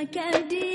I can't dia